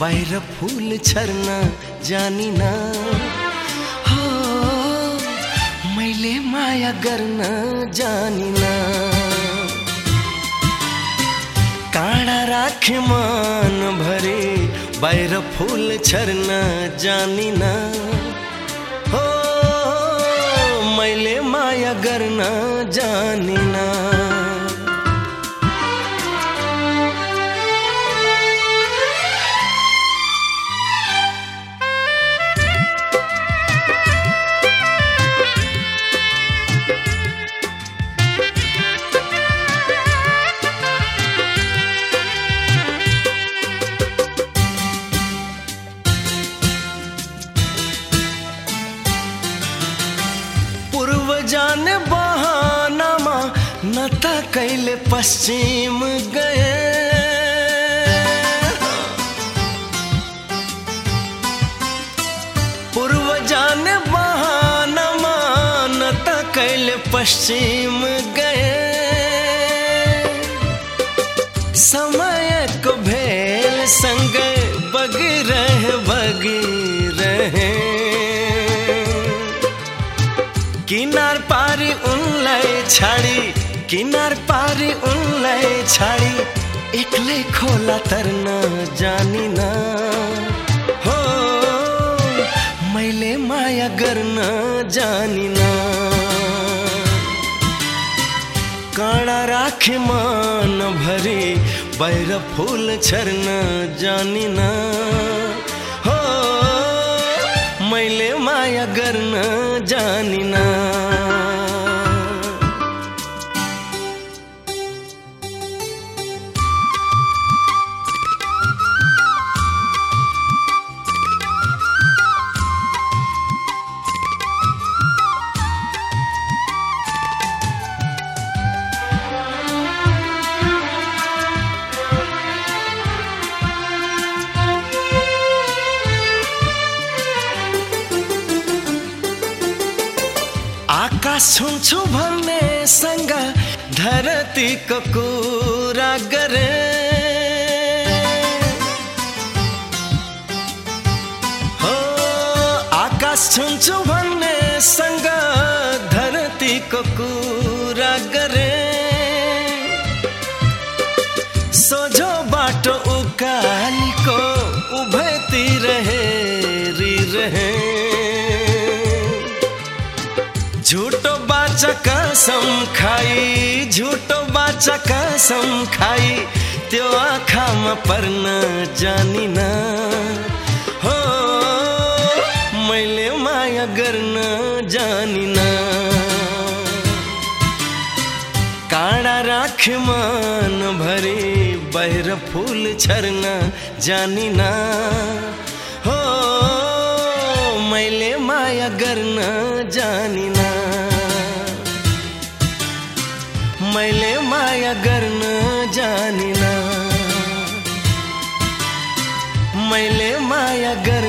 बाहिर फुल छर्न जानिन। हो मैले माया गर्न जानिन। काँडा राखे मन भरे बाहिर फुल छर्न जानिन। हो मैले माया गर्न जानिन। जाने बहानामा नत कैले पश्चिम गए। पूर्व जाने बहानामा नत कैले पश्चिम गए। समय छाडी किनार पारी उनलाई छाडी एक्लै खोला तर्न जानिन। हो मैले माया गर्न जानिन। काँडा राखे मन भरि बाहिर फुल छर्न जानिन। हो मैले माया गर्न जानिन। आकाश छुन्छु भन्ने सँग धरतीको कुरा गरे। हो आकाश छुन्छु भन्ने सँग धरतीको कुरा गरे। सोझो बाटो उकालीको उभयतिर हेरी रहे झुटो बाचा कसम खाई झुटो बाचा कसम खाई त्यो आँखामा पर्न जानिन। हो मैले माया गर्न जानिन। काँडा राखे मन भरे बाहिर फुल छर्न जानिन। मैले माया गर्न जानिन। मैले माया गर्न जानिन। मैले माया गर्न